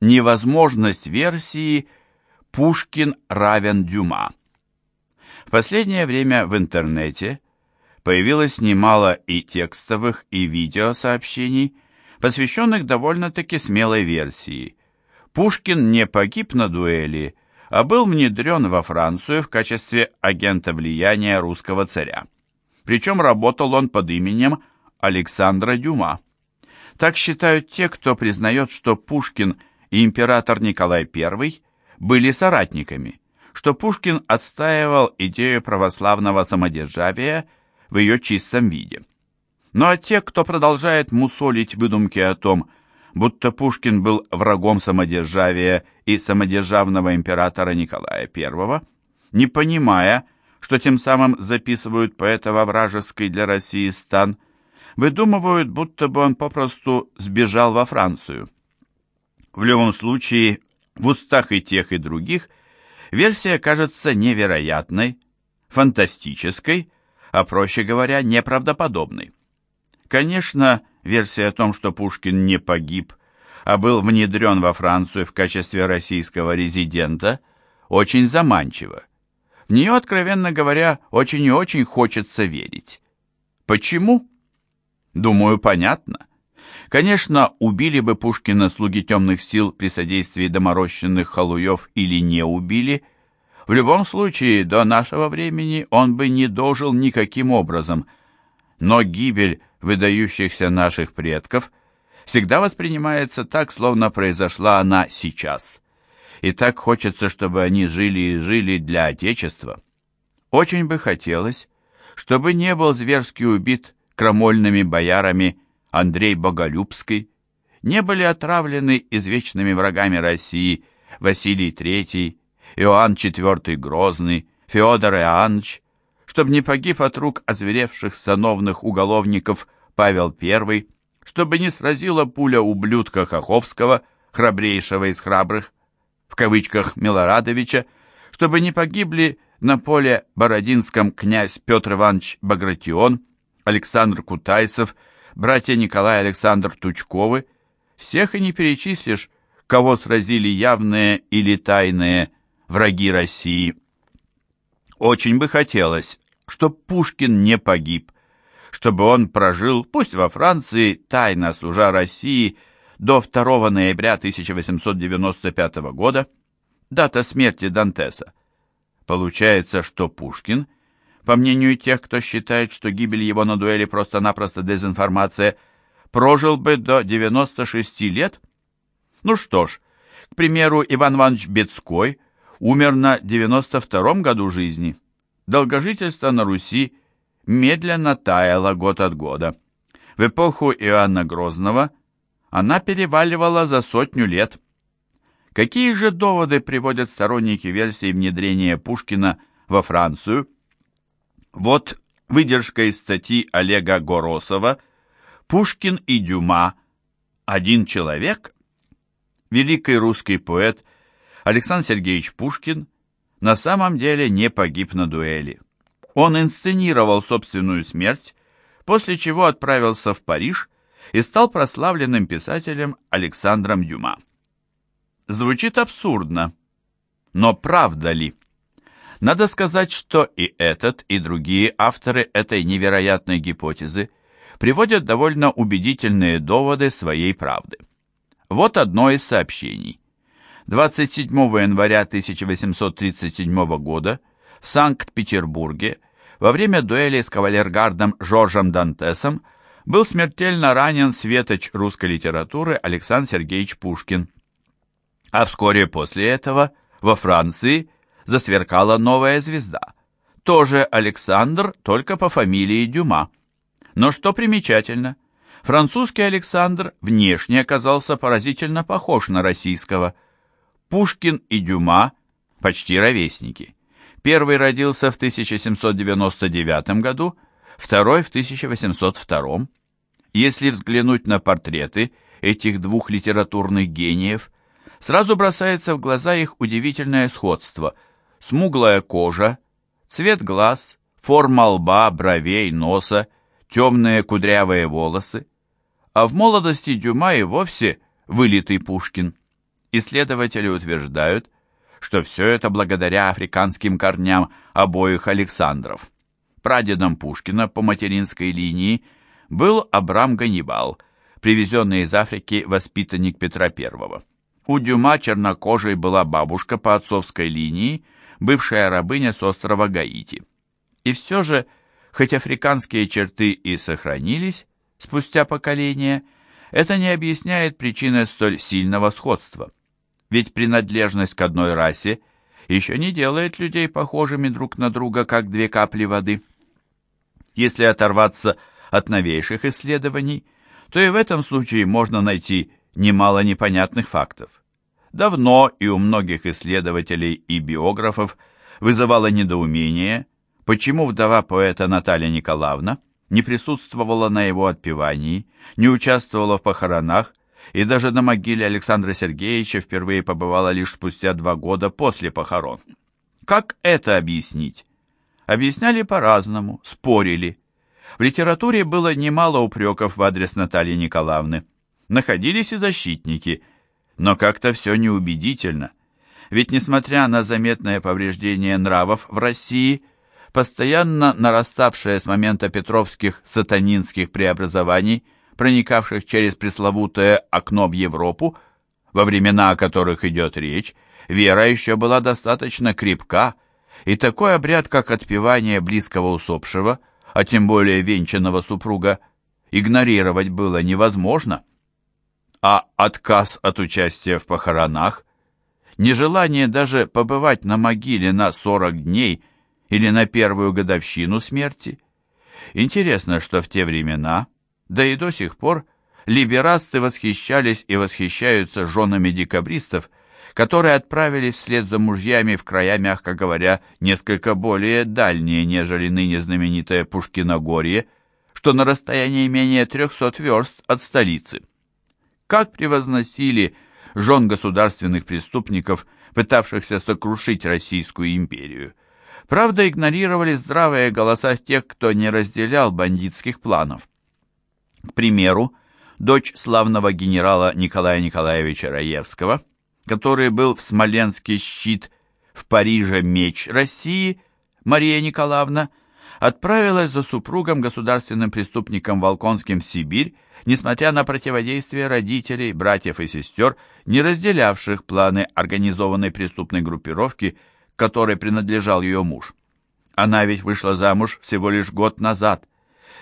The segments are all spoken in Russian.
Невозможность версии Пушкин равен Дюма. В последнее время в интернете появилось немало и текстовых, и видеосообщений, посвященных довольно-таки смелой версии. Пушкин не погиб на дуэли, а был внедрен во Францию в качестве агента влияния русского царя. Причем работал он под именем Александра Дюма. Так считают те, кто признает, что Пушкин и император Николай I были соратниками, что Пушкин отстаивал идею православного самодержавия в ее чистом виде. Ну а те, кто продолжает мусолить выдумки о том, будто Пушкин был врагом самодержавия и самодержавного императора Николая I, не понимая, что тем самым записывают поэта во вражеский для России стан, выдумывают, будто бы он попросту сбежал во Францию. В любом случае, в устах и тех, и других версия кажется невероятной, фантастической, а проще говоря, неправдоподобной. Конечно, версия о том, что Пушкин не погиб, а был внедрен во Францию в качестве российского резидента, очень заманчива. В нее, откровенно говоря, очень и очень хочется верить. Почему? Думаю, понятно. Конечно, убили бы Пушкина слуги темных сил при содействии доморощенных халуев или не убили. В любом случае, до нашего времени он бы не дожил никаким образом. Но гибель выдающихся наших предков всегда воспринимается так, словно произошла она сейчас. И так хочется, чтобы они жили и жили для Отечества. Очень бы хотелось, чтобы не был зверски убит крамольными боярами Андрей Боголюбский, не были отравлены извечными врагами России Василий III, Иоанн IV Грозный, Феодор Иоаннович, чтобы не погиб от рук озверевших сановных уголовников Павел I, чтобы не сразила пуля ублюдка Хоховского, храбрейшего из храбрых, в кавычках Милорадовича, чтобы не погибли на поле Бородинском князь Петр Иванович Багратион, Александр Кутайсов, братья Николай и Александр Тучковы, всех и не перечислишь, кого сразили явные или тайные враги России. Очень бы хотелось, чтобы Пушкин не погиб, чтобы он прожил, пусть во Франции, тайно служа России, до 2 ноября 1895 года, дата смерти Дантеса. Получается, что Пушкин, по мнению тех, кто считает, что гибель его на дуэли просто-напросто дезинформация, прожил бы до 96 лет? Ну что ж, к примеру, Иван Иванович Бецкой умер на 92 году жизни. Долгожительство на Руси медленно таяло год от года. В эпоху Иоанна Грозного она переваливала за сотню лет. Какие же доводы приводят сторонники версии внедрения Пушкина во Францию? Вот выдержка из статьи Олега Горосова «Пушкин и Дюма. Один человек?» Великий русский поэт Александр Сергеевич Пушкин на самом деле не погиб на дуэли. Он инсценировал собственную смерть, после чего отправился в Париж и стал прославленным писателем Александром Дюма. Звучит абсурдно, но правда ли? Надо сказать, что и этот, и другие авторы этой невероятной гипотезы приводят довольно убедительные доводы своей правды. Вот одно из сообщений. 27 января 1837 года в Санкт-Петербурге во время дуэли с кавалергардом Жоржем Дантесом был смертельно ранен светоч русской литературы Александр Сергеевич Пушкин. А вскоре после этого во Франции засверкала новая звезда. Тоже Александр, только по фамилии Дюма. Но что примечательно, французский Александр внешне оказался поразительно похож на российского. Пушкин и Дюма почти ровесники. Первый родился в 1799 году, второй в 1802. Если взглянуть на портреты этих двух литературных гениев, сразу бросается в глаза их удивительное сходство. Смуглая кожа, цвет глаз, форма лба, бровей, носа, темные кудрявые волосы. А в молодости Дюма и вовсе вылитый Пушкин. исследователи утверждают, что все это благодаря африканским корням обоих Александров. Прадедом Пушкина по материнской линии был Абрам Ганнибал, привезенный из Африки воспитанник Петра I. У Дюма чернокожей была бабушка по отцовской линии, бывшая рабыня с острова Гаити. И все же, хоть африканские черты и сохранились спустя поколения, это не объясняет причины столь сильного сходства. Ведь принадлежность к одной расе еще не делает людей похожими друг на друга, как две капли воды. Если оторваться от новейших исследований, то и в этом случае можно найти немало непонятных фактов. Давно и у многих исследователей и биографов вызывало недоумение, почему вдова поэта Наталья Николаевна не присутствовала на его отпевании, не участвовала в похоронах и даже на могиле Александра Сергеевича впервые побывала лишь спустя два года после похорон. Как это объяснить? Объясняли по-разному, спорили. В литературе было немало упреков в адрес Натальи Николаевны. Находились и защитники, но как-то все неубедительно. Ведь несмотря на заметное повреждение нравов в России, постоянно нараставшее с момента петровских сатанинских преобразований – проникавших через пресловутое окно в Европу, во времена о которых идет речь, вера еще была достаточно крепка, и такой обряд, как отпевание близкого усопшего, а тем более венчанного супруга, игнорировать было невозможно. А отказ от участия в похоронах, нежелание даже побывать на могиле на 40 дней или на первую годовщину смерти. Интересно, что в те времена да и до сих пор либерасты восхищались и восхищаются женами декабристов, которые отправились вслед за мужьями в края, мягко говоря, несколько более дальние, нежели ныне знаменитое Пушкиногорье, что на расстоянии менее 300 верст от столицы. Как превозносили жен государственных преступников, пытавшихся сокрушить Российскую империю. Правда, игнорировали здравые голоса тех, кто не разделял бандитских планов. К примеру, дочь славного генерала Николая Николаевича Раевского, который был в Смоленске щит, в Париже меч России, Мария Николаевна, отправилась за супругом государственным преступником Волконским в Сибирь, несмотря на противодействие родителей, братьев и сестер, не разделявших планы организованной преступной группировки, которой принадлежал ее муж. Она ведь вышла замуж всего лишь год назад,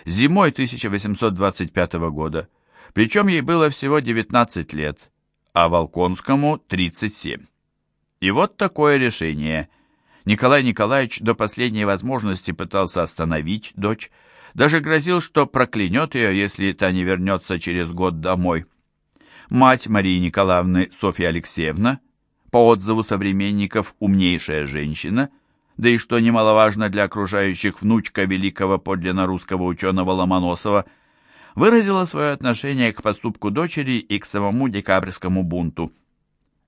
зимой 1825 года, причем ей было всего 19 лет, а Волконскому 37. И вот такое решение. Николай Николаевич до последней возможности пытался остановить дочь, даже грозил, что проклянет ее, если та не вернется через год домой. Мать Марии Николаевны Софья Алексеевна, по отзыву современников умнейшая женщина, да и что немаловажно для окружающих внучка великого подлинно русского ученого Ломоносова, выразила свое отношение к поступку дочери и к самому декабрьскому бунту.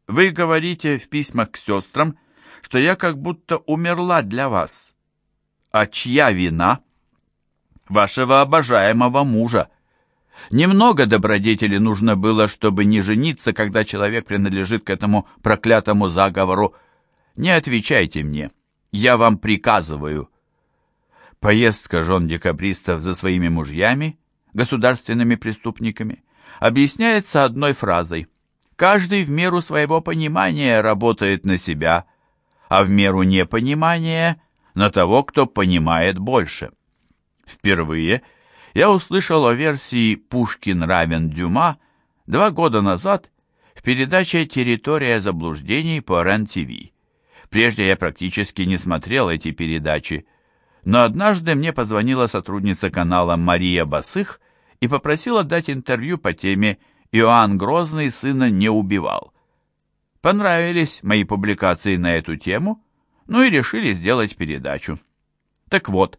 «Вы говорите в письмах к сестрам, что я как будто умерла для вас. А чья вина? Вашего обожаемого мужа. Немного добродетели нужно было, чтобы не жениться, когда человек принадлежит к этому проклятому заговору. Не отвечайте мне». Я вам приказываю. Поездка жен декабристов за своими мужьями, государственными преступниками, объясняется одной фразой. Каждый в меру своего понимания работает на себя, а в меру непонимания на того, кто понимает больше. Впервые я услышал о версии «Пушкин равен Дюма» два года назад в передаче «Территория заблуждений» по РЕН-ТВ. Прежде я практически не смотрел эти передачи, но однажды мне позвонила сотрудница канала Мария Басых и попросила дать интервью по теме «Иоанн Грозный сына не убивал». Понравились мои публикации на эту тему, ну и решили сделать передачу. Так вот,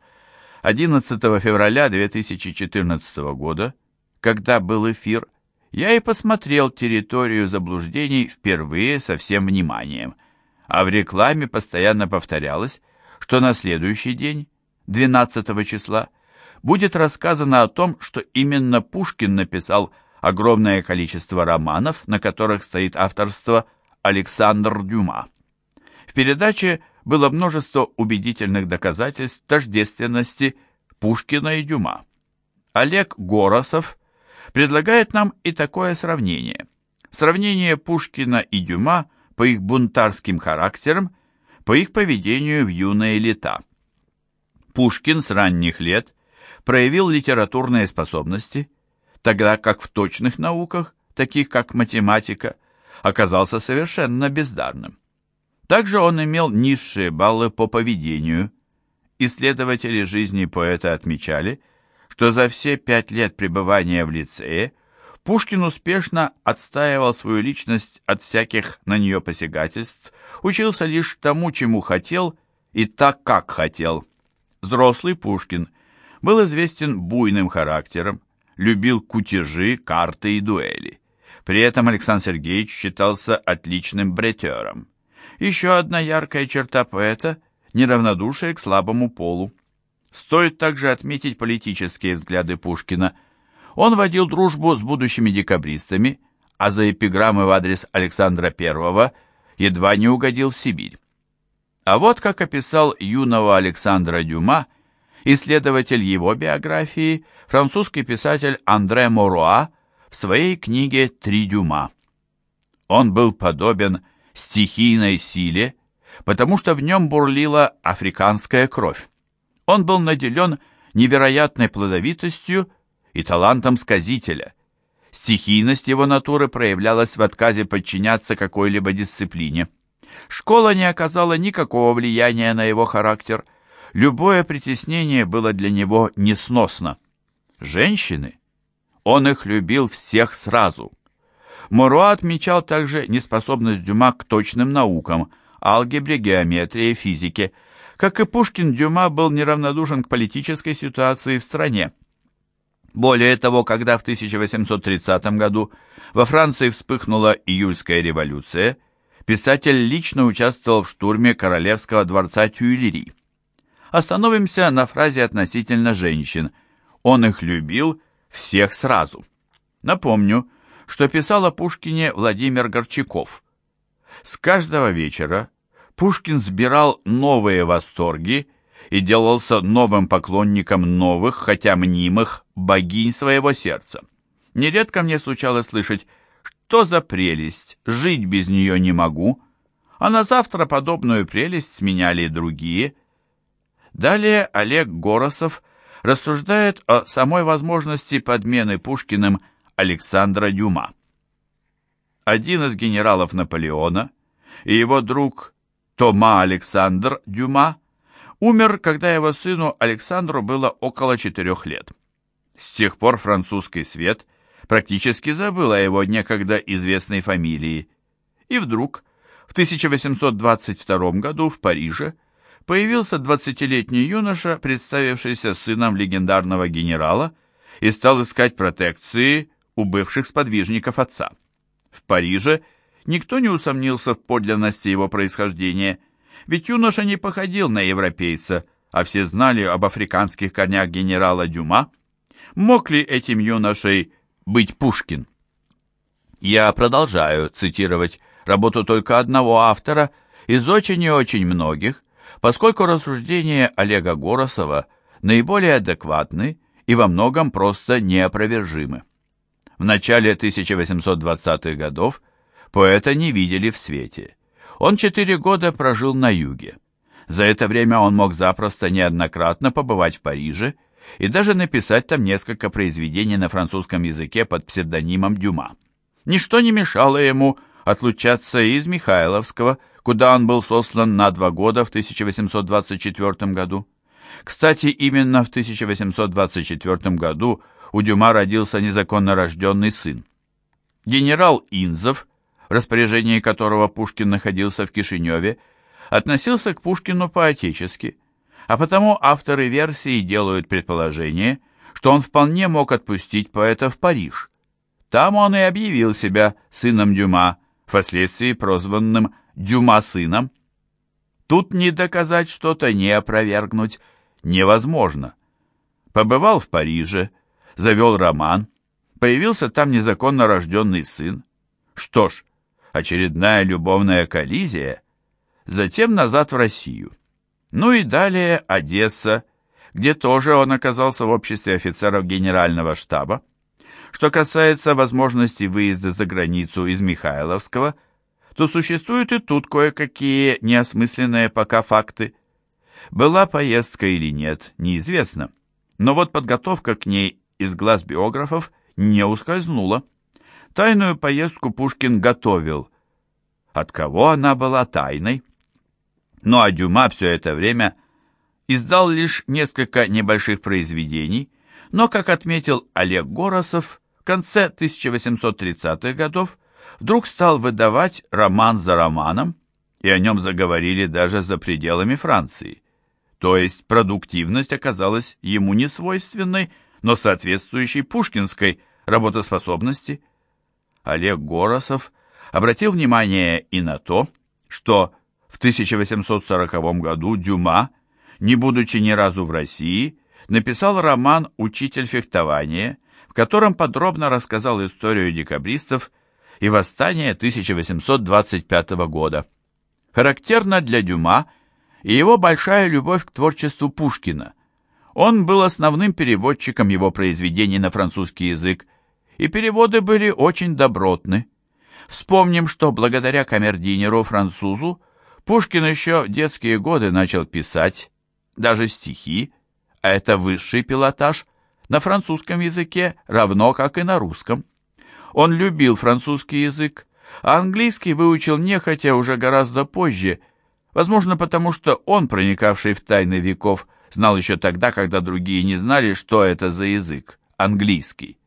11 февраля 2014 года, когда был эфир, я и посмотрел территорию заблуждений впервые со всем вниманием – а в рекламе постоянно повторялось, что на следующий день, 12 числа, будет рассказано о том, что именно Пушкин написал огромное количество романов, на которых стоит авторство Александр Дюма. В передаче было множество убедительных доказательств тождественности Пушкина и Дюма. Олег Горосов предлагает нам и такое сравнение. Сравнение Пушкина и Дюма по их бунтарским характерам, по их поведению в юные лета. Пушкин с ранних лет проявил литературные способности, тогда как в точных науках, таких как математика, оказался совершенно бездарным. Также он имел низшие баллы по поведению. Исследователи жизни поэта отмечали, что за все пять лет пребывания в лицее Пушкин успешно отстаивал свою личность от всяких на нее посягательств, учился лишь тому, чему хотел и так, как хотел. Взрослый Пушкин был известен буйным характером, любил кутежи, карты и дуэли. При этом Александр Сергеевич считался отличным бретером. Еще одна яркая черта поэта – неравнодушие к слабому полу. Стоит также отметить политические взгляды Пушкина. Он водил дружбу с будущими декабристами, а за эпиграммы в адрес Александра I едва не угодил в Сибирь. А вот как описал юного Александра Дюма исследователь его биографии, французский писатель Андре Моруа в своей книге «Три Дюма». Он был подобен стихийной силе, потому что в нем бурлила африканская кровь. Он был наделен невероятной плодовитостью и талантом сказителя. Стихийность его натуры проявлялась в отказе подчиняться какой-либо дисциплине. Школа не оказала никакого влияния на его характер. Любое притеснение было для него несносно. Женщины? Он их любил всех сразу. Муруа отмечал также неспособность Дюма к точным наукам, алгебре, геометрии, физике. Как и Пушкин, Дюма был неравнодушен к политической ситуации в стране. Более того, когда в 1830 году во Франции вспыхнула июльская революция, писатель лично участвовал в штурме королевского дворца Тюильри. Остановимся на фразе относительно женщин. Он их любил всех сразу. Напомню, что писал о Пушкине Владимир Горчаков. С каждого вечера Пушкин сбирал новые восторги и делался новым поклонником новых, хотя мнимых, богинь своего сердца. Нередко мне случалось слышать, что за прелесть, жить без нее не могу, а на завтра подобную прелесть сменяли другие. Далее Олег Горосов рассуждает о самой возможности подмены Пушкиным Александра Дюма. Один из генералов Наполеона и его друг Тома Александр Дюма умер, когда его сыну Александру было около четырех лет. С тех пор французский свет практически забыл о его некогда известной фамилии. И вдруг, в 1822 году в Париже, появился 20-летний юноша, представившийся сыном легендарного генерала, и стал искать протекции у бывших сподвижников отца. В Париже никто не усомнился в подлинности его происхождения, ведь юноша не походил на европейца, а все знали об африканских корнях генерала Дюма. Мог ли этим юношей быть Пушкин? Я продолжаю цитировать работу только одного автора из очень и очень многих, поскольку рассуждения Олега Горосова наиболее адекватны и во многом просто неопровержимы. В начале 1820-х годов поэта не видели в свете. Он четыре года прожил на юге. За это время он мог запросто неоднократно побывать в Париже и даже написать там несколько произведений на французском языке под псевдонимом Дюма. Ничто не мешало ему отлучаться из Михайловского, куда он был сослан на два года в 1824 году. Кстати, именно в 1824 году у Дюма родился незаконно рожденный сын. Генерал Инзов, в распоряжении которого Пушкин находился в Кишиневе, относился к Пушкину по-отечески, а потому авторы версии делают предположение, что он вполне мог отпустить поэта в Париж. Там он и объявил себя сыном Дюма, впоследствии прозванным Дюма-сыном. Тут не доказать что-то, не опровергнуть невозможно. Побывал в Париже, завел роман, Появился там незаконно рожденный сын. Что ж, очередная любовная коллизия. Затем назад в Россию. Ну и далее Одесса, где тоже он оказался в обществе офицеров генерального штаба. Что касается возможности выезда за границу из Михайловского, то существуют и тут кое-какие неосмысленные пока факты. Была поездка или нет, неизвестно. Но вот подготовка к ней из глаз биографов не ускользнула. Тайную поездку Пушкин готовил. От кого она была тайной? Ну а Дюма все это время издал лишь несколько небольших произведений, но, как отметил Олег Горосов, в конце 1830-х годов вдруг стал выдавать роман за романом, и о нем заговорили даже за пределами Франции. То есть продуктивность оказалась ему не свойственной, но соответствующей пушкинской работоспособности. Олег Горосов обратил внимание и на то, что в 1840 году Дюма, не будучи ни разу в России, написал роман «Учитель фехтования», в котором подробно рассказал историю декабристов и восстания 1825 года. Характерно для Дюма и его большая любовь к творчеству Пушкина. Он был основным переводчиком его произведений на французский язык, и переводы были очень добротны. Вспомним, что благодаря камердинеру-французу Пушкин еще детские годы начал писать, даже стихи, а это высший пилотаж, на французском языке, равно как и на русском. Он любил французский язык, а английский выучил нехотя уже гораздо позже, возможно потому, что он, проникавший в тайны веков, знал еще тогда, когда другие не знали, что это за язык, английский.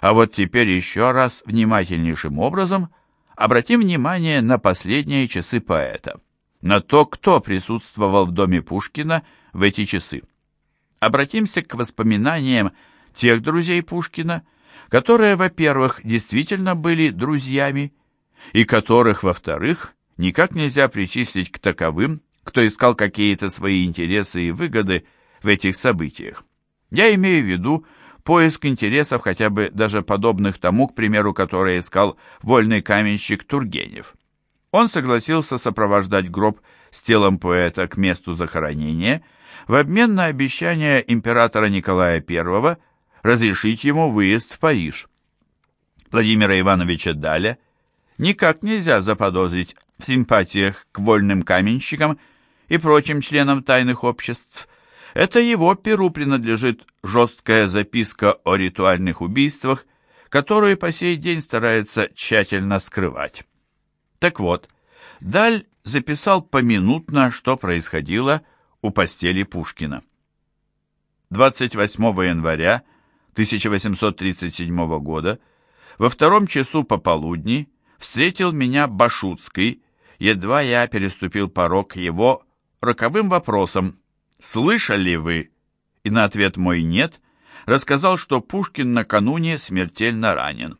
А вот теперь еще раз внимательнейшим образом обратим внимание на последние часы поэта, на то, кто присутствовал в доме Пушкина в эти часы. Обратимся к воспоминаниям тех друзей Пушкина, которые, во-первых, действительно были друзьями, и которых, во-вторых, никак нельзя причислить к таковым, кто искал какие-то свои интересы и выгоды в этих событиях. Я имею в виду поиск интересов хотя бы даже подобных тому, к примеру, который искал вольный каменщик Тургенев. Он согласился сопровождать гроб с телом поэта к месту захоронения в обмен на обещание императора Николая I разрешить ему выезд в Париж. Владимира Ивановича Даля никак нельзя заподозрить в симпатиях к вольным каменщикам и прочим членам тайных обществ. Это его перу принадлежит жесткая записка о ритуальных убийствах, которую по сей день старается тщательно скрывать. Так вот, Даль записал поминутно, что происходило у постели Пушкина. 28 января 1837 года во втором часу пополудни встретил меня Башутский, едва я переступил порог его роковым вопросом «Слышали вы?» и на ответ мой «нет» рассказал, что Пушкин накануне смертельно ранен.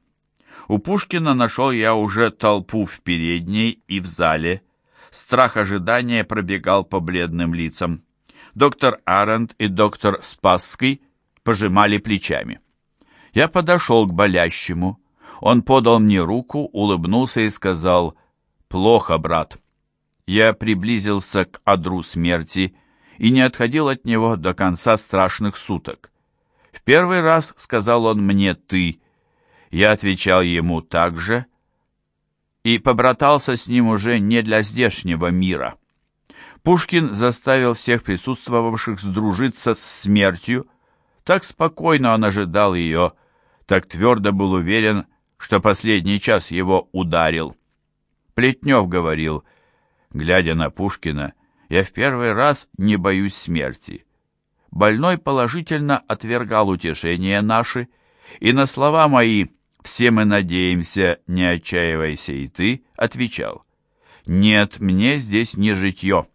У Пушкина нашел я уже толпу в передней и в зале. Страх ожидания пробегал по бледным лицам. Доктор Арент и доктор Спасский пожимали плечами. Я подошел к болящему. Он подал мне руку, улыбнулся и сказал «Плохо, брат» я приблизился к адру смерти и не отходил от него до конца страшных суток. В первый раз сказал он мне «ты», я отвечал ему так же и побратался с ним уже не для здешнего мира. Пушкин заставил всех присутствовавших сдружиться с смертью, так спокойно он ожидал ее, так твердо был уверен, что последний час его ударил. Плетнев говорил — Глядя на Пушкина, я в первый раз не боюсь смерти. Больной положительно отвергал утешения наши, и на слова мои «все мы надеемся, не отчаивайся и ты», отвечал «нет, мне здесь не житье.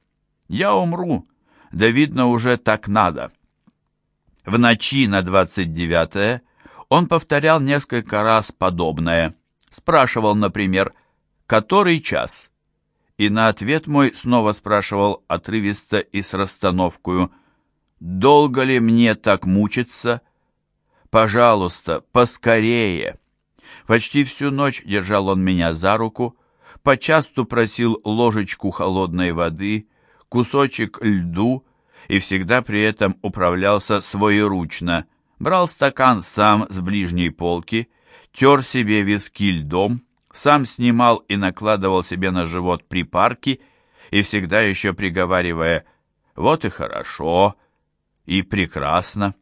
Я умру, да видно уже так надо». В ночи на 29-е он повторял несколько раз подобное. Спрашивал, например, «который час?» И на ответ мой снова спрашивал отрывисто и с расстановкою, «Долго ли мне так мучиться?» Пожалуйста, поскорее!» Почти всю ночь держал он меня за руку, почасту просил ложечку холодной воды, кусочек льду и всегда при этом управлялся своеручно, брал стакан сам с ближней полки, тер себе виски льдом, сам снимал и накладывал себе на живот припарки и всегда еще приговаривая «вот и хорошо» и «прекрасно».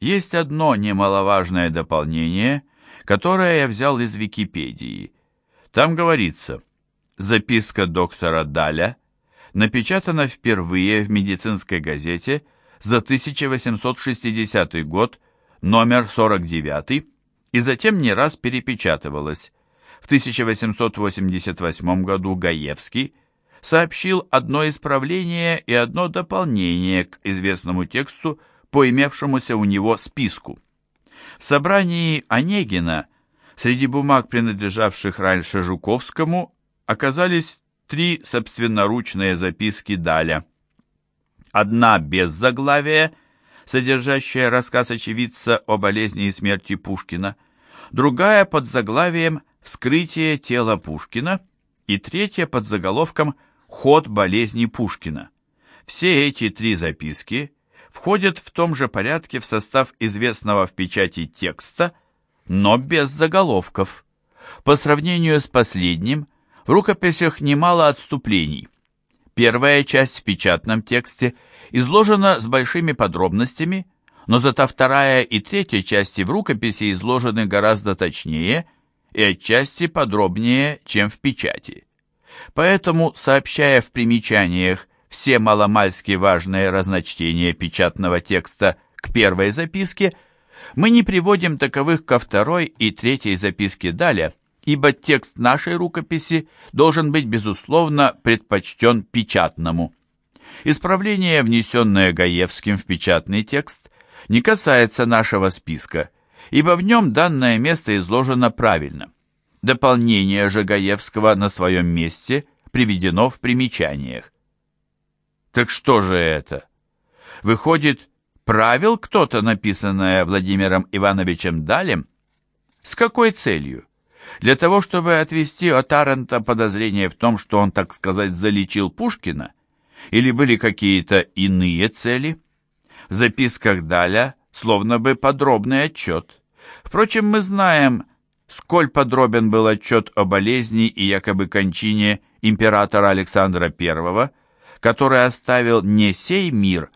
Есть одно немаловажное дополнение, которое я взял из Википедии. Там говорится «Записка доктора Даля» напечатана впервые в медицинской газете за 1860 год, номер 49, и затем не раз перепечатывалась. В 1888 году Гаевский сообщил одно исправление и одно дополнение к известному тексту по имевшемуся у него списку. В собрании Онегина среди бумаг, принадлежавших раньше Жуковскому, оказались три собственноручные записки Даля. Одна без заглавия, содержащая рассказ очевидца о болезни и смерти Пушкина, другая под заглавием «Вскрытие тела Пушкина» и третья под заголовком «Ход болезни Пушкина». Все эти три записки входят в том же порядке в состав известного в печати текста, но без заголовков. По сравнению с последним, в рукописях немало отступлений. Первая часть в печатном тексте изложена с большими подробностями, но зато вторая и третья части в рукописи изложены гораздо точнее и отчасти подробнее, чем в печати. Поэтому, сообщая в примечаниях все маломальски важные разночтения печатного текста к первой записке, мы не приводим таковых ко второй и третьей записке далее, ибо текст нашей рукописи должен быть, безусловно, предпочтен печатному. Исправление, внесенное Гаевским в печатный текст, не касается нашего списка, ибо в нем данное место изложено правильно. Дополнение же Гаевского на своем месте приведено в примечаниях. Так что же это? Выходит, правил кто-то, написанное Владимиром Ивановичем Далем? С какой целью? Для того, чтобы отвести от Арента подозрение в том, что он, так сказать, залечил Пушкина? Или были какие-то иные цели? В записках Даля словно бы подробный отчет. Впрочем, мы знаем, сколь подробен был отчет о болезни и якобы кончине императора Александра I, который оставил не сей мир,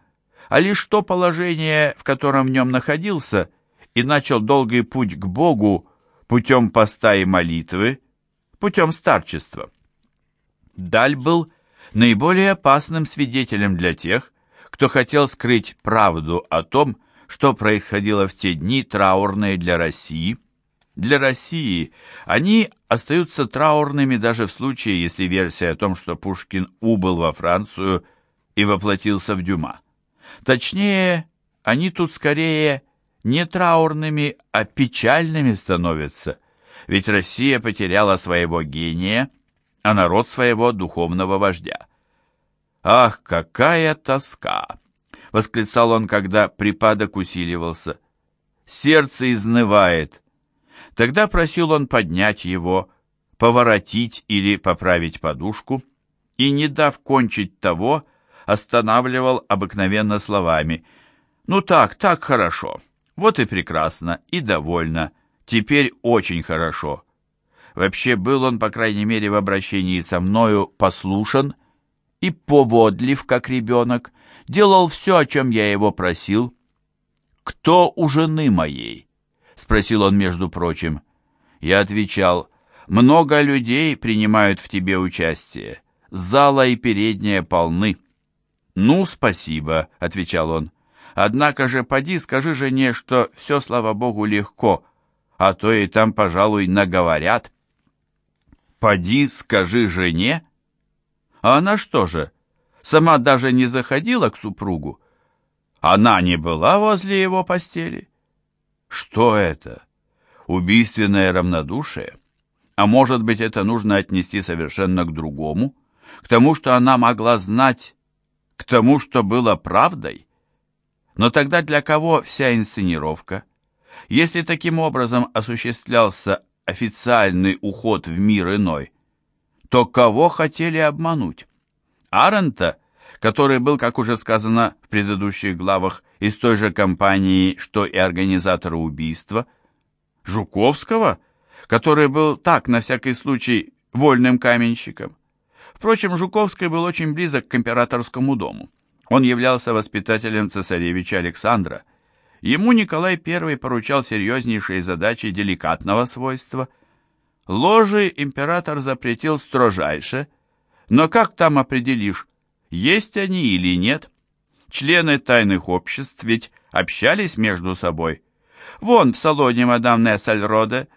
а лишь то положение, в котором в нем находился, и начал долгий путь к Богу путем поста и молитвы, путем старчества. Даль был наиболее опасным свидетелем для тех, кто хотел скрыть правду о том, что происходило в те дни траурные для России – для России они остаются траурными даже в случае, если версия о том, что Пушкин убыл во Францию и воплотился в Дюма. Точнее, они тут скорее не траурными, а печальными становятся, ведь Россия потеряла своего гения, а народ своего духовного вождя. «Ах, какая тоска!» — восклицал он, когда припадок усиливался. «Сердце изнывает, Тогда просил он поднять его, поворотить или поправить подушку, и, не дав кончить того, останавливал обыкновенно словами «Ну так, так хорошо, вот и прекрасно, и довольно, теперь очень хорошо». Вообще был он, по крайней мере, в обращении со мною послушен и поводлив, как ребенок, делал все, о чем я его просил. «Кто у жены моей?» спросил он, между прочим. Я отвечал, много людей принимают в тебе участие. Зала и передняя полны. Ну, спасибо, отвечал он. Однако же поди скажи жене, что все, слава богу, легко, а то и там, пожалуй, наговорят. Поди скажи жене? А она что же, сама даже не заходила к супругу? Она не была возле его постели? Что это? Убийственное равнодушие? А может быть, это нужно отнести совершенно к другому? К тому, что она могла знать? К тому, что было правдой? Но тогда для кого вся инсценировка? Если таким образом осуществлялся официальный уход в мир иной, то кого хотели обмануть? Арента, который был, как уже сказано в предыдущих главах, из той же компании, что и организатора убийства, Жуковского, который был так, на всякий случай, вольным каменщиком. Впрочем, Жуковский был очень близок к императорскому дому. Он являлся воспитателем цесаревича Александра. Ему Николай I поручал серьезнейшие задачи деликатного свойства. Ложи император запретил строжайше, но как там определишь, есть они или нет? Члены тайных обществ ведь общались между собой. Вон в салоне мадам Нессельроде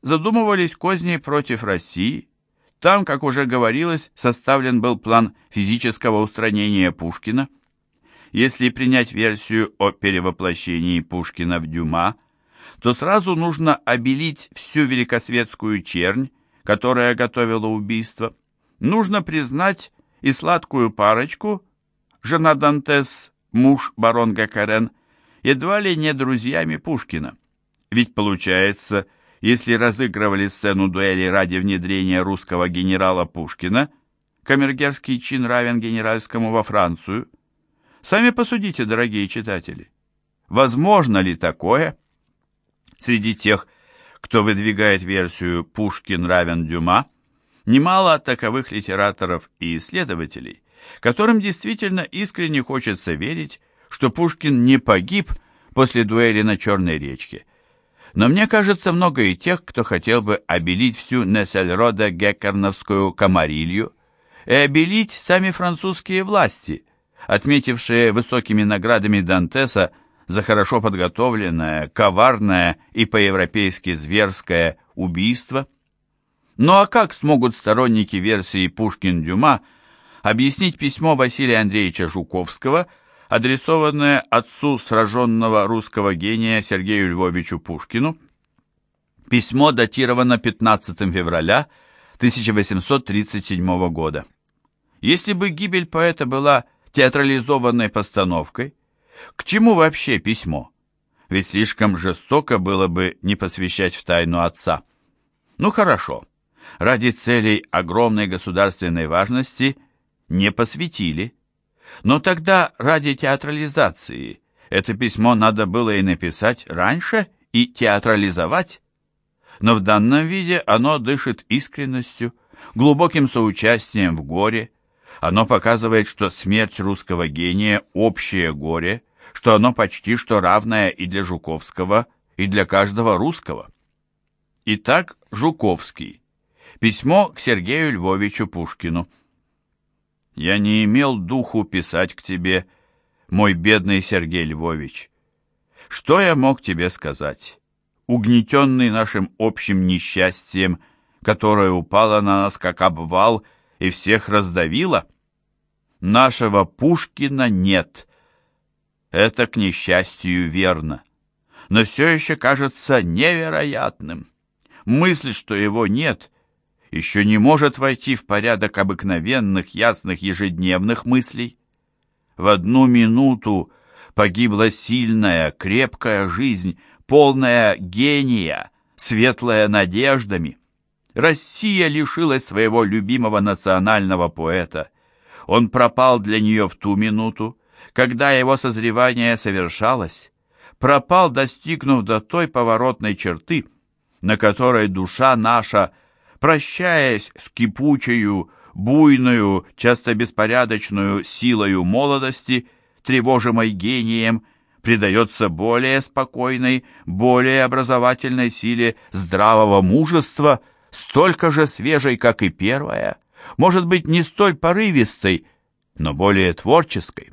задумывались козни против России. Там, как уже говорилось, составлен был план физического устранения Пушкина. Если принять версию о перевоплощении Пушкина в Дюма, то сразу нужно обелить всю великосветскую чернь, которая готовила убийство. Нужно признать и сладкую парочку, жена Дантес, муж барон Гакарен, едва ли не друзьями Пушкина. Ведь получается, если разыгрывали сцену дуэли ради внедрения русского генерала Пушкина, камергерский чин равен генеральскому во Францию. Сами посудите, дорогие читатели, возможно ли такое? Среди тех, кто выдвигает версию «Пушкин равен Дюма», немало таковых литераторов и исследователей, которым действительно искренне хочется верить, что Пушкин не погиб после дуэли на Черной речке, но мне кажется, много и тех, кто хотел бы обелить всю Нессельрода геккерновскую комарилью и обелить сами французские власти, отметившие высокими наградами Дантеса за хорошо подготовленное, коварное и по-европейски зверское убийство. Ну а как смогут сторонники версии Пушкин-Дюма объяснить письмо Василия Андреевича Жуковского – адресованное отцу сраженного русского гения Сергею Львовичу Пушкину. Письмо датировано 15 февраля 1837 года. Если бы гибель поэта была театрализованной постановкой, к чему вообще письмо? Ведь слишком жестоко было бы не посвящать в тайну отца. Ну хорошо, ради целей огромной государственной важности не посвятили – но тогда ради театрализации это письмо надо было и написать раньше, и театрализовать. Но в данном виде оно дышит искренностью, глубоким соучастием в горе. Оно показывает, что смерть русского гения – общее горе, что оно почти что равное и для Жуковского, и для каждого русского. Итак, Жуковский. Письмо к Сергею Львовичу Пушкину. Я не имел духу писать к тебе, мой бедный Сергей Львович. Что я мог тебе сказать? Угнетенный нашим общим несчастьем, которое упало на нас как обвал и всех раздавило? Нашего Пушкина нет. Это, к несчастью, верно. Но все еще кажется невероятным. Мысль, что его нет, еще не может войти в порядок обыкновенных, ясных, ежедневных мыслей. В одну минуту погибла сильная, крепкая жизнь, полная гения, светлая надеждами. Россия лишилась своего любимого национального поэта. Он пропал для нее в ту минуту, когда его созревание совершалось, пропал, достигнув до той поворотной черты, на которой душа наша прощаясь с кипучею, буйную, часто беспорядочную силою молодости, тревожимой гением, придается более спокойной, более образовательной силе здравого мужества, столько же свежей, как и первая, может быть, не столь порывистой, но более творческой.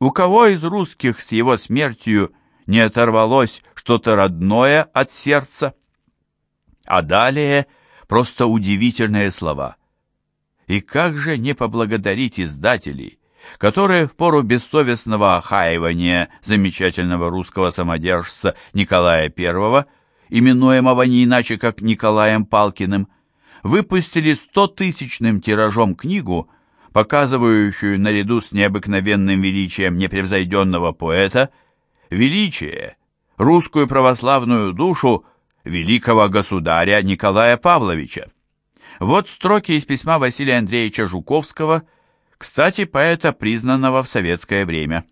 У кого из русских с его смертью не оторвалось что-то родное от сердца? А далее Просто удивительные слова. И как же не поблагодарить издателей, которые в пору бессовестного охаивания замечательного русского самодержца Николая I, именуемого не иначе как Николаем Палкиным, выпустили стотысячным тиражом книгу, показывающую наряду с необыкновенным величием непревзойденного поэта величие, русскую православную душу великого государя Николая Павловича. Вот строки из письма Василия Андреевича Жуковского, кстати, поэта, признанного в советское время.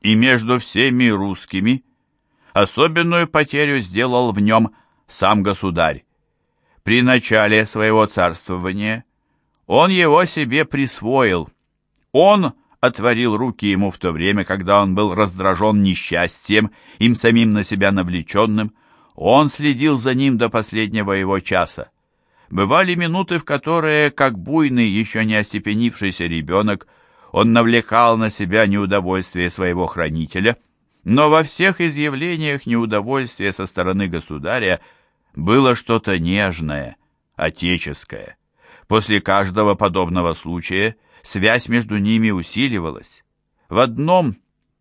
«И между всеми русскими особенную потерю сделал в нем сам государь. При начале своего царствования он его себе присвоил. Он отворил руки ему в то время, когда он был раздражен несчастьем, им самим на себя навлеченным. Он следил за ним до последнего его часа. Бывали минуты, в которые, как буйный, еще не остепенившийся ребенок, он навлекал на себя неудовольствие своего хранителя, но во всех изъявлениях неудовольствия со стороны государя было что-то нежное, отеческое. После каждого подобного случая связь между ними усиливалась. В одном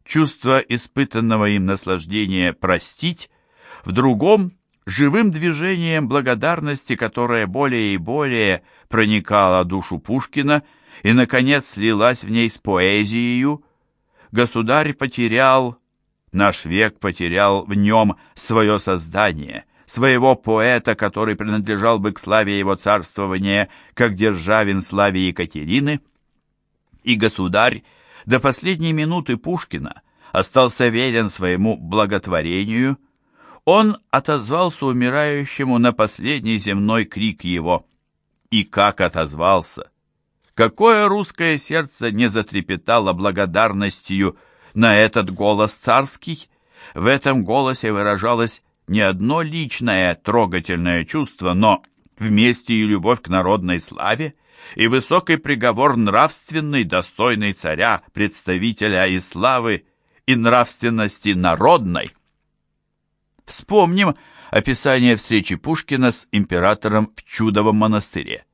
чувство испытанного им наслаждения простить, в другом живым движением благодарности, которое более и более проникало душу Пушкина и, наконец, слилась в ней с поэзией, государь потерял, наш век потерял в нем свое создание, своего поэта, который принадлежал бы к славе его царствования, как Державин славе Екатерины, и государь до последней минуты Пушкина остался верен своему благотворению – он отозвался умирающему на последний земной крик его. И как отозвался! Какое русское сердце не затрепетало благодарностью на этот голос царский? В этом голосе выражалось не одно личное трогательное чувство, но вместе и любовь к народной славе, и высокий приговор нравственный, достойный царя, представителя и славы, и нравственности народной. Вспомним описание встречи Пушкина с императором в Чудовом монастыре.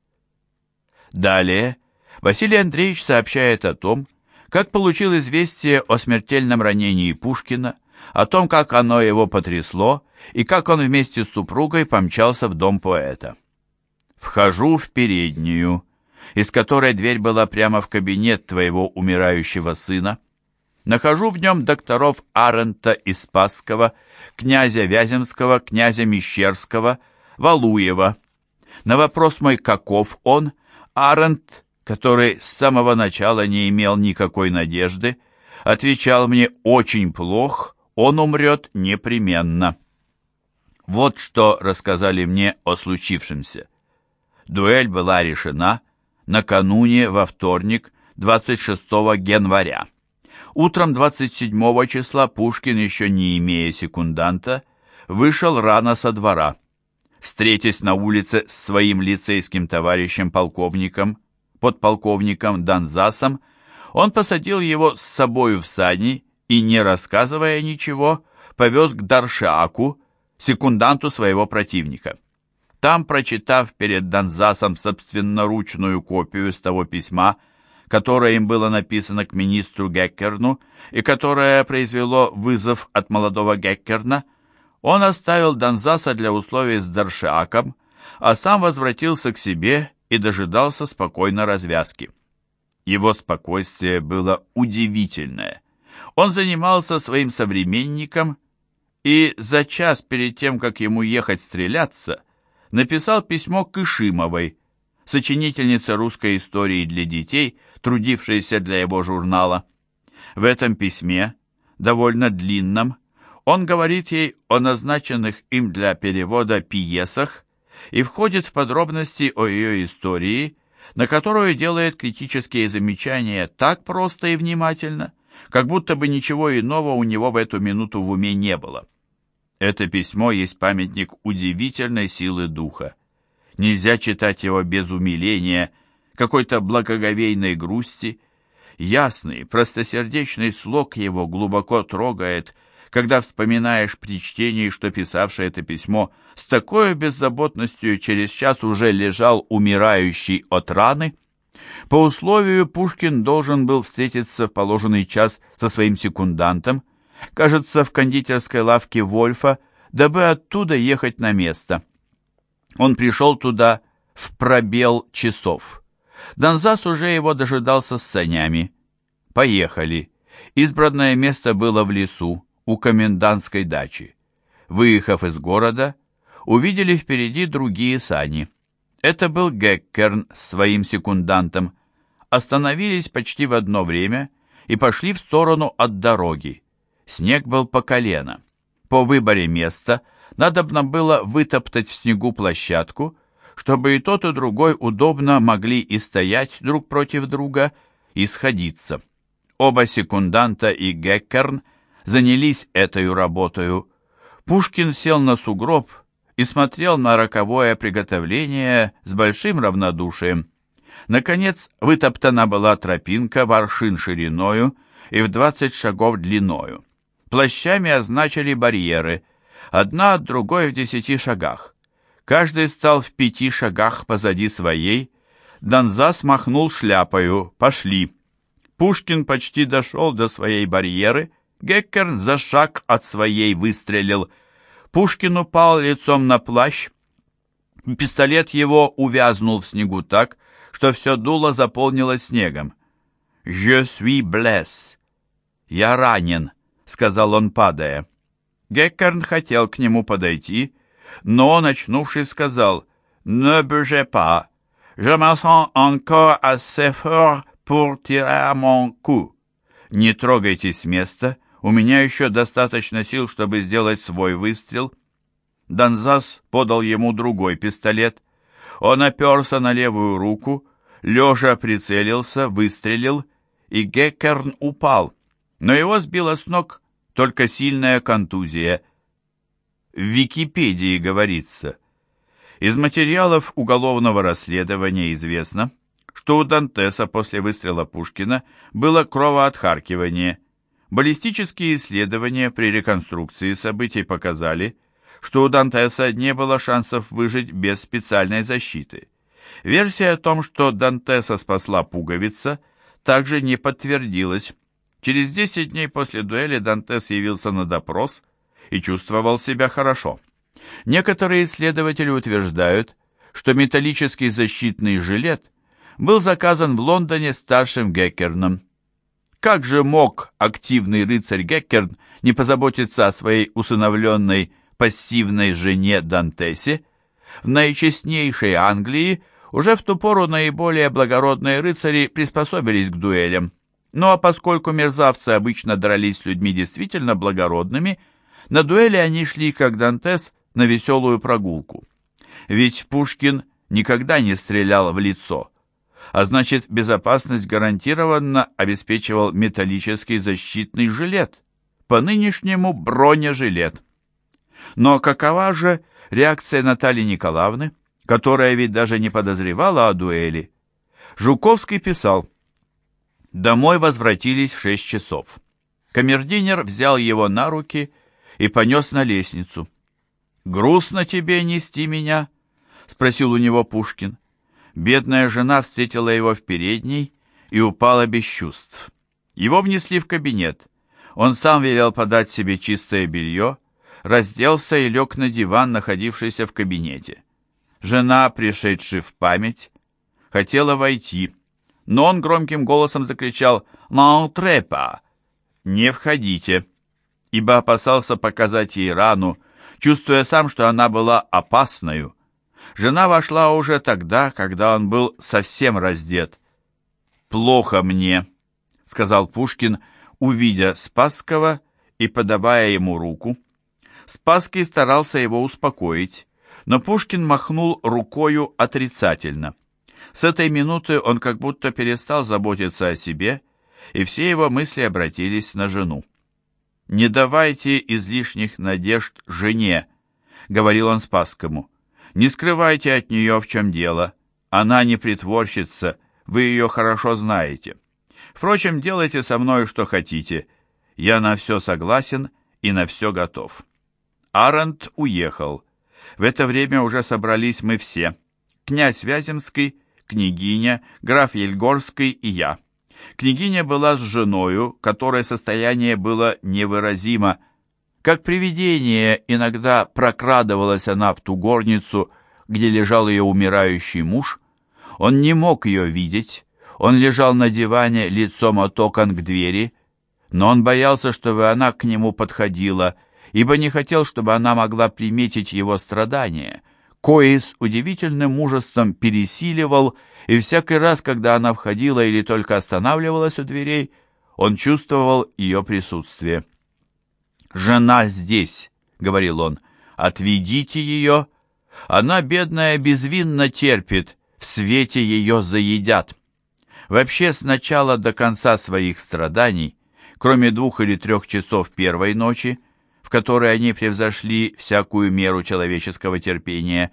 Далее Василий Андреевич сообщает о том, как получил известие о смертельном ранении Пушкина, о том, как оно его потрясло, и как он вместе с супругой помчался в дом поэта. «Вхожу в переднюю, из которой дверь была прямо в кабинет твоего умирающего сына. Нахожу в нем докторов Арента и Спасского князя Вяземского, князя Мещерского, Валуева. На вопрос мой, каков он, Арент, который с самого начала не имел никакой надежды, отвечал мне очень плох, он умрет непременно. Вот что рассказали мне о случившемся. Дуэль была решена накануне во вторник, 26 января. Утром 27 числа Пушкин, еще не имея секунданта, вышел рано со двора. Встретясь на улице с своим лицейским товарищем-полковником, подполковником Донзасом, он посадил его с собою в сани и, не рассказывая ничего, повез к Даршаку, секунданту своего противника. Там, прочитав перед Донзасом собственноручную копию с того письма, которое им было написано к министру Геккерну и которое произвело вызов от молодого Геккерна, он оставил Донзаса для условий с Даршиаком, а сам возвратился к себе и дожидался спокойной развязки. Его спокойствие было удивительное. Он занимался своим современником и за час перед тем, как ему ехать стреляться, написал письмо Кышимовой, сочинительнице русской истории для детей, трудившейся для его журнала. В этом письме, довольно длинном, он говорит ей о назначенных им для перевода пьесах и входит в подробности о ее истории, на которую делает критические замечания так просто и внимательно, как будто бы ничего иного у него в эту минуту в уме не было. Это письмо есть памятник удивительной силы духа. Нельзя читать его без умиления – какой-то благоговейной грусти. Ясный, простосердечный слог его глубоко трогает, когда вспоминаешь при чтении, что писавший это письмо с такой беззаботностью через час уже лежал умирающий от раны. По условию Пушкин должен был встретиться в положенный час со своим секундантом, кажется, в кондитерской лавке Вольфа, дабы оттуда ехать на место. Он пришел туда в пробел часов. Донзас уже его дожидался с санями. Поехали. Избранное место было в лесу, у комендантской дачи. Выехав из города, увидели впереди другие сани. Это был Геккерн с своим секундантом. Остановились почти в одно время и пошли в сторону от дороги. Снег был по колено. По выборе места надобно было вытоптать в снегу площадку, чтобы и тот, и другой удобно могли и стоять друг против друга, и сходиться. Оба секунданта и Геккерн занялись этой работою. Пушкин сел на сугроб и смотрел на роковое приготовление с большим равнодушием. Наконец вытоптана была тропинка в аршин шириною и в двадцать шагов длиною. Плащами означили барьеры, одна от другой в десяти шагах. Каждый стал в пяти шагах позади своей. Донза смахнул шляпою. Пошли. Пушкин почти дошел до своей барьеры. Геккерн за шаг от своей выстрелил. Пушкин упал лицом на плащ. Пистолет его увязнул в снегу так, что все дуло заполнилось снегом. «Je suis blesse». «Я ранен», — сказал он, падая. Геккерн хотел к нему подойти, но он, очнувшись, сказал «Ne bougez pas, je me sens encore assez fort pour tirer mon coup». «Не трогайтесь с места, у меня еще достаточно сил, чтобы сделать свой выстрел». Донзас подал ему другой пистолет. Он оперся на левую руку, лежа прицелился, выстрелил, и Геккерн упал, но его сбила с ног только сильная контузия – в Википедии говорится. Из материалов уголовного расследования известно, что у Дантеса после выстрела Пушкина было кровоотхаркивание. Баллистические исследования при реконструкции событий показали, что у Дантеса не было шансов выжить без специальной защиты. Версия о том, что Дантеса спасла пуговица, также не подтвердилась. Через 10 дней после дуэли Дантес явился на допрос – и чувствовал себя хорошо. Некоторые исследователи утверждают, что металлический защитный жилет был заказан в Лондоне старшим Геккерном. Как же мог активный рыцарь Геккерн не позаботиться о своей усыновленной пассивной жене Дантесе? В наичестнейшей Англии уже в ту пору наиболее благородные рыцари приспособились к дуэлям. Ну а поскольку мерзавцы обычно дрались с людьми действительно благородными – на дуэли они шли, как Дантес, на веселую прогулку. Ведь Пушкин никогда не стрелял в лицо, а значит, безопасность гарантированно обеспечивал металлический защитный жилет, по-нынешнему бронежилет. Но какова же реакция Натальи Николаевны, которая ведь даже не подозревала о дуэли? Жуковский писал, «Домой возвратились в шесть часов. Камердинер взял его на руки и понес на лестницу. «Грустно тебе нести меня?» — спросил у него Пушкин. Бедная жена встретила его в передней и упала без чувств. Его внесли в кабинет. Он сам велел подать себе чистое белье, разделся и лег на диван, находившийся в кабинете. Жена, пришедшая в память, хотела войти, но он громким голосом закричал «Маунтрепа!» «Не входите!» Ибо опасался показать ей рану, чувствуя сам, что она была опасною. Жена вошла уже тогда, когда он был совсем раздет. «Плохо мне», — сказал Пушкин, увидя Спасского и подавая ему руку. Спасский старался его успокоить, но Пушкин махнул рукою отрицательно. С этой минуты он как будто перестал заботиться о себе, и все его мысли обратились на жену. «Не давайте излишних надежд жене», — говорил он Спасскому. «Не скрывайте от нее, в чем дело. Она не притворщица, вы ее хорошо знаете. Впрочем, делайте со мной, что хотите. Я на все согласен и на все готов». Арент уехал. В это время уже собрались мы все. Князь Вяземский, княгиня, граф Ельгорский и я. Княгиня была с женою, которой состояние было невыразимо. Как привидение иногда прокрадывалась она в ту горницу, где лежал ее умирающий муж. Он не мог ее видеть. Он лежал на диване лицом от окон к двери, но он боялся, чтобы она к нему подходила, ибо не хотел, чтобы она могла приметить его страдания, кои с удивительным мужеством пересиливал, и всякий раз, когда она входила или только останавливалась у дверей, он чувствовал ее присутствие. «Жена здесь», — говорил он, — «отведите ее. Она, бедная, безвинно терпит, в свете ее заедят». Вообще, с начала до конца своих страданий, кроме двух или трех часов первой ночи, которой они превзошли всякую меру человеческого терпения,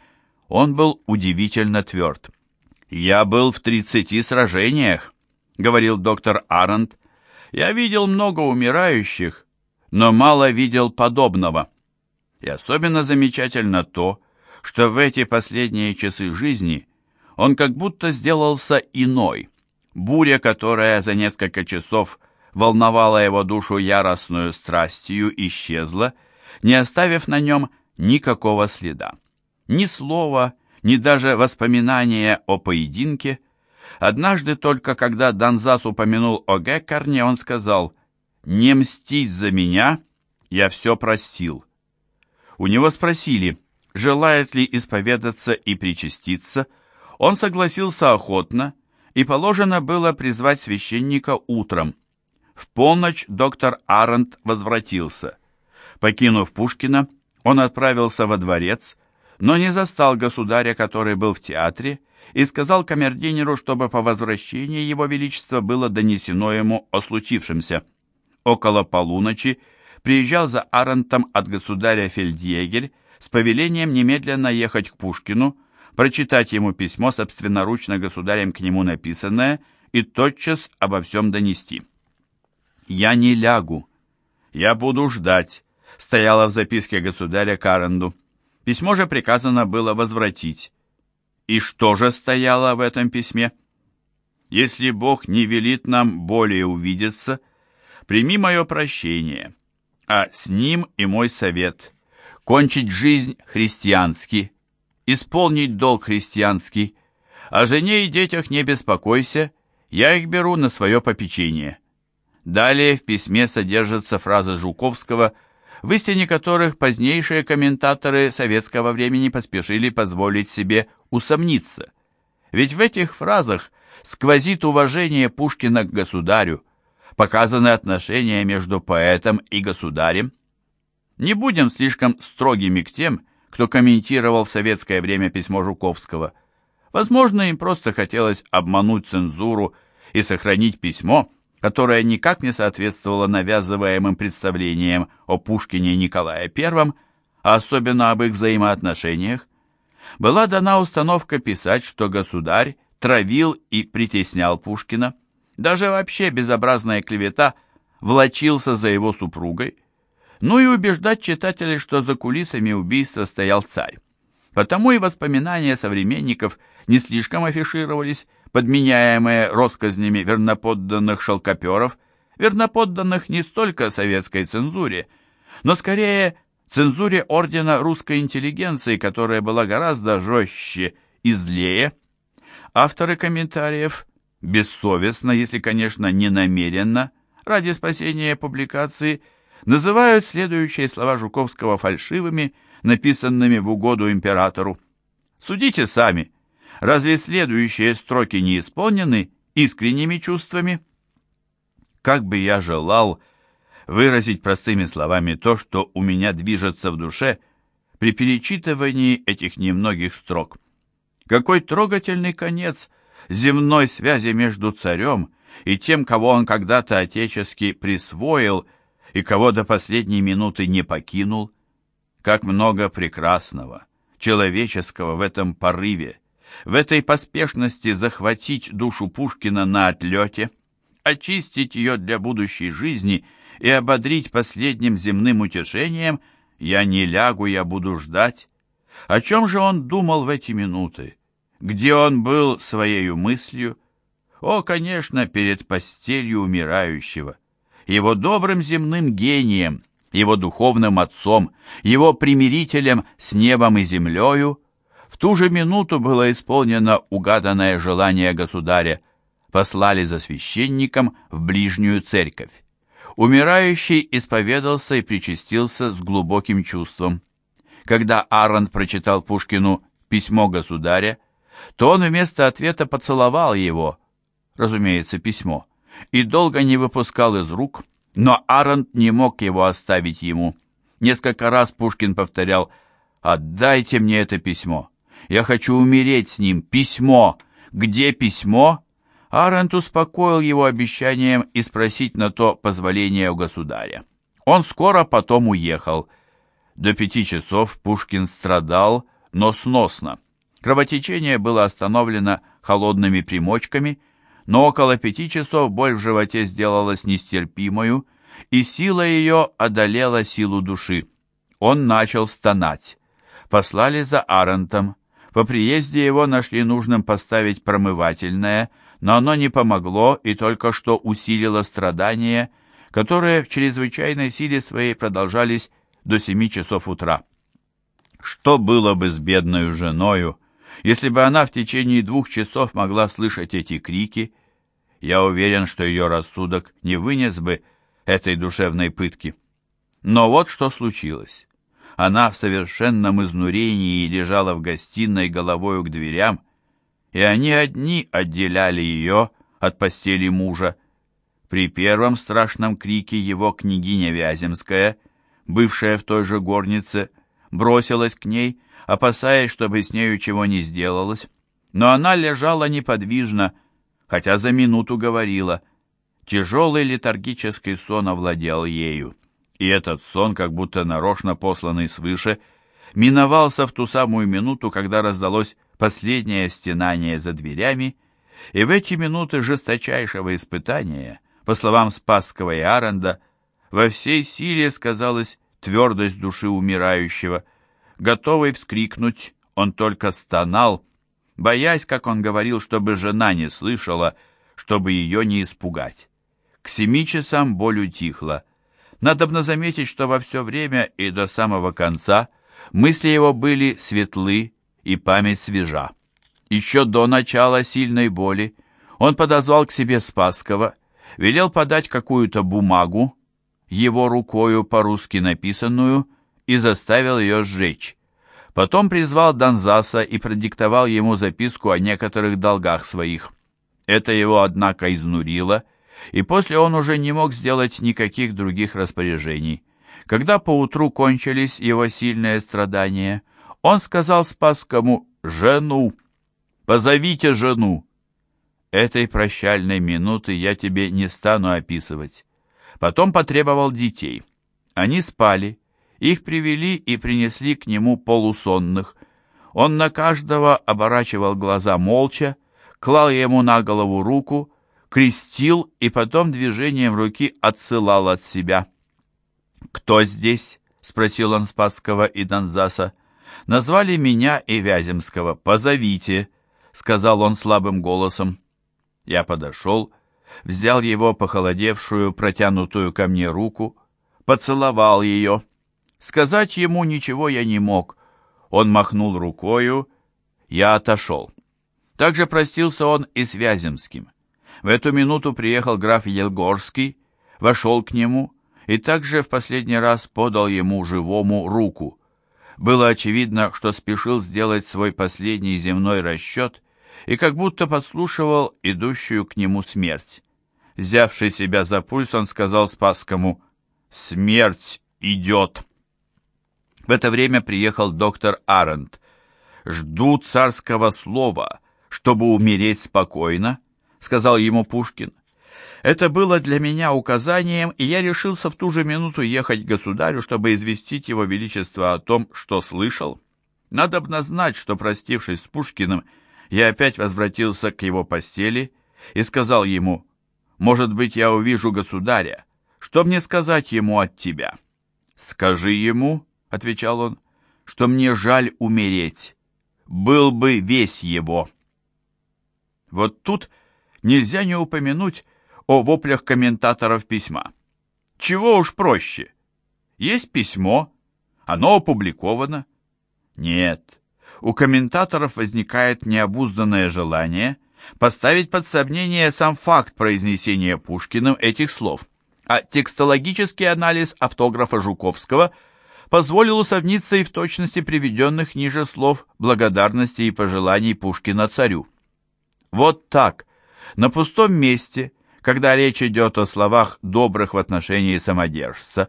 он был удивительно тверд. «Я был в тридцати сражениях», — говорил доктор Арент. «Я видел много умирающих, но мало видел подобного. И особенно замечательно то, что в эти последние часы жизни он как будто сделался иной. Буря, которая за несколько часов волновала его душу яростную страстью, исчезла, не оставив на нем никакого следа. Ни слова, ни даже воспоминания о поединке. Однажды только когда Донзас упомянул о Геккарне, он сказал «Не мстить за меня, я все простил». У него спросили, желает ли исповедаться и причаститься. Он согласился охотно, и положено было призвать священника утром. В полночь доктор Арент возвратился. Покинув Пушкина, он отправился во дворец, но не застал государя, который был в театре, и сказал камердинеру, чтобы по возвращении его величества было донесено ему о случившемся. Около полуночи приезжал за Арентом от государя фельдъегерь с повелением немедленно ехать к Пушкину, прочитать ему письмо, собственноручно государем к нему написанное, и тотчас обо всем донести. «Я не лягу. Я буду ждать», — стояло в записке государя Каренду. Письмо же приказано было возвратить. И что же стояло в этом письме? «Если Бог не велит нам более увидеться, прими мое прощение, а с ним и мой совет — кончить жизнь христиански, исполнить долг христианский. О жене и детях не беспокойся, я их беру на свое попечение». Далее в письме содержится фраза Жуковского, в истине которых позднейшие комментаторы советского времени поспешили позволить себе усомниться. Ведь в этих фразах сквозит уважение Пушкина к государю, показаны отношения между поэтом и государем. Не будем слишком строгими к тем, кто комментировал в советское время письмо Жуковского. Возможно, им просто хотелось обмануть цензуру и сохранить письмо, которое никак не соответствовало навязываемым представлениям о Пушкине и Николае I, а особенно об их взаимоотношениях. Была дана установка писать, что государь травил и притеснял Пушкина. Даже вообще безобразная клевета влочился за его супругой, ну и убеждать читателей, что за кулисами убийства стоял царь. Потому и воспоминания современников не слишком афишировались, подменяемые россказнями верноподданных шелкоперов, верноподданных не столько советской цензуре, но скорее цензуре ордена русской интеллигенции, которая была гораздо жестче и злее. Авторы комментариев бессовестно, если, конечно, не намеренно, ради спасения публикации – называют следующие слова Жуковского фальшивыми, написанными в угоду императору. Судите сами, разве следующие строки не исполнены искренними чувствами? Как бы я желал выразить простыми словами то, что у меня движется в душе при перечитывании этих немногих строк. Какой трогательный конец земной связи между царем и тем, кого он когда-то отечески присвоил – и кого до последней минуты не покинул, как много прекрасного, человеческого в этом порыве, в этой поспешности захватить душу Пушкина на отлете, очистить ее для будущей жизни и ободрить последним земным утешением «Я не лягу, я буду ждать». О чем же он думал в эти минуты? Где он был своею мыслью? О, конечно, перед постелью умирающего его добрым земным гением, его духовным отцом, его примирителем с небом и землею, в ту же минуту было исполнено угаданное желание государя, послали за священником в ближнюю церковь. Умирающий исповедался и причастился с глубоким чувством. Когда Аранд прочитал Пушкину письмо государя, то он вместо ответа поцеловал его, разумеется, письмо, и долго не выпускал из рук, но Аранд не мог его оставить ему. Несколько раз Пушкин повторял «Отдайте мне это письмо! Я хочу умереть с ним! Письмо! Где письмо?» Арент успокоил его обещанием и спросить на то позволение у государя. Он скоро потом уехал – до пяти часов Пушкин страдал, но сносно. Кровотечение было остановлено холодными примочками, но около пяти часов боль в животе сделалась нестерпимою, и сила ее одолела силу души. Он начал стонать. Послали за Арентом. По приезде его нашли нужным поставить промывательное, но оно не помогло и только что усилило страдания, которые в чрезвычайной силе своей продолжались до семи часов утра. Что было бы с бедной женою, если бы она в течение двух часов могла слышать эти крики? Я уверен, что ее рассудок не вынес бы этой душевной пытки. Но вот что случилось. Она в совершенном изнурении лежала в гостиной головою к дверям, и они одни отделяли ее от постели мужа. При первом страшном крике его княгиня Вяземская — бывшая в той же горнице, бросилась к ней, опасаясь, чтобы с нею чего не сделалось. Но она лежала неподвижно, хотя за минуту говорила. Тяжелый летаргический сон овладел ею. И этот сон, как будто нарочно посланный свыше, миновался в ту самую минуту, когда раздалось последнее стенание за дверями, и в эти минуты жесточайшего испытания, по словам Спасского и Аренда, во всей силе сказалась твердость души умирающего. Готовый вскрикнуть, он только стонал, боясь, как он говорил, чтобы жена не слышала, чтобы ее не испугать. К семи часам боль утихла. Надобно заметить, что во все время и до самого конца мысли его были светлы и память свежа. Еще до начала сильной боли он подозвал к себе Спасского, велел подать какую-то бумагу, его рукою по-русски написанную и заставил ее сжечь. Потом призвал Донзаса и продиктовал ему записку о некоторых долгах своих. Это его, однако, изнурило, и после он уже не мог сделать никаких других распоряжений. Когда поутру кончились его сильные страдания, он сказал Спасскому «Жену! Позовите жену!» Этой прощальной минуты я тебе не стану описывать. Потом потребовал детей. Они спали. Их привели и принесли к нему полусонных. Он на каждого оборачивал глаза молча, клал ему на голову руку, крестил и потом движением руки отсылал от себя. «Кто здесь?» — спросил он Спасского и Донзаса. «Назвали меня и Вяземского. Позовите», — сказал он слабым голосом. Я подошел взял его похолодевшую, протянутую ко мне руку, поцеловал ее. Сказать ему ничего я не мог. Он махнул рукою, я отошел. Также простился он и с Вяземским. В эту минуту приехал граф Елгорский, вошел к нему и также в последний раз подал ему живому руку. Было очевидно, что спешил сделать свой последний земной расчет и как будто подслушивал идущую к нему смерть. Взявший себя за пульс, он сказал Спасскому «Смерть идет». В это время приехал доктор Арент. «Жду царского слова, чтобы умереть спокойно», — сказал ему Пушкин. Это было для меня указанием, и я решился в ту же минуту ехать к государю, чтобы известить его величество о том, что слышал. Надобно знать, что, простившись с Пушкиным, я опять возвратился к его постели и сказал ему может быть, я увижу государя. Что мне сказать ему от тебя? Скажи ему, — отвечал он, — что мне жаль умереть. Был бы весь его. Вот тут нельзя не упомянуть о воплях комментаторов письма. Чего уж проще. Есть письмо, оно опубликовано. Нет, у комментаторов возникает необузданное желание — поставить под сомнение сам факт произнесения Пушкиным этих слов. а текстологический анализ автографа Жуковского позволил усомниться и в точности приведенных ниже слов благодарности и пожеланий Пушкина царю. Вот так, на пустом месте, когда речь идет о словах добрых в отношении самодержца,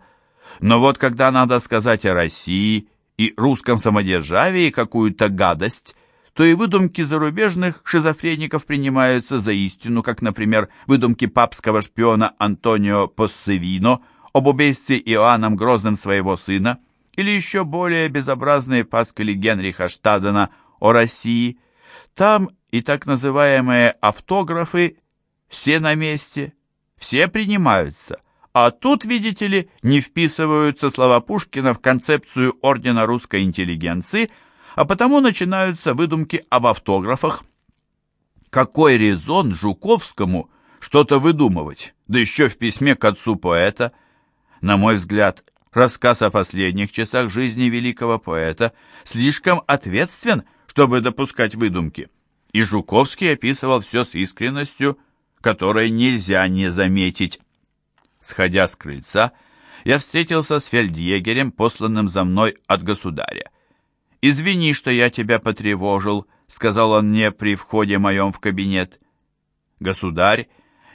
но вот когда надо сказать о России и русском самодержавии какую-то гадость, то и выдумки зарубежных шизофреников принимаются за истину, как, например, выдумки папского шпиона Антонио Поссевино об убийстве Иоанном Грозным своего сына, или еще более безобразные паскали Генриха Штадена о России. Там и так называемые автографы все на месте, все принимаются, а тут, видите ли, не вписываются слова Пушкина в концепцию Ордена русской интеллигенции – а потому начинаются выдумки об автографах. Какой резон Жуковскому что-то выдумывать, да еще в письме к отцу поэта? На мой взгляд, рассказ о последних часах жизни великого поэта слишком ответствен, чтобы допускать выдумки. И Жуковский описывал все с искренностью, которой нельзя не заметить. Сходя с крыльца, я встретился с фельдъегерем, посланным за мной от государя. «Извини, что я тебя потревожил», — сказал он мне при входе моем в кабинет. «Государь,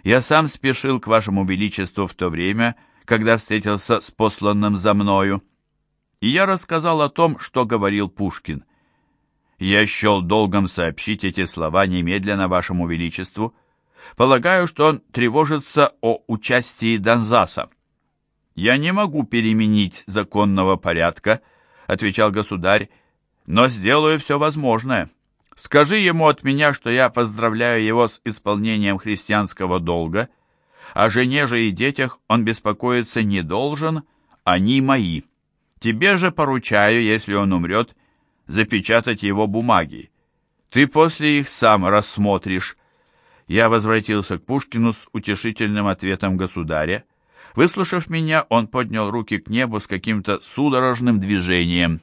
я сам спешил к вашему величеству в то время, когда встретился с посланным за мною». И я рассказал о том, что говорил Пушкин. Я счел долгом сообщить эти слова немедленно вашему величеству. Полагаю, что он тревожится о участии Донзаса. «Я не могу переменить законного порядка», — отвечал государь, но сделаю все возможное. Скажи ему от меня, что я поздравляю его с исполнением христианского долга, о жене же и детях он беспокоиться не должен, они мои. Тебе же поручаю, если он умрет, запечатать его бумаги. Ты после их сам рассмотришь. Я возвратился к Пушкину с утешительным ответом государя. Выслушав меня, он поднял руки к небу с каким-то судорожным движением.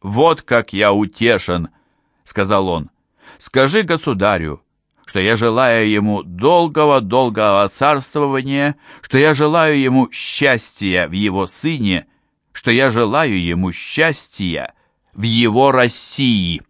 «Вот как я утешен!» — сказал он. «Скажи государю, что я желаю ему долгого-долгого царствования, что я желаю ему счастья в его сыне, что я желаю ему счастья в его России».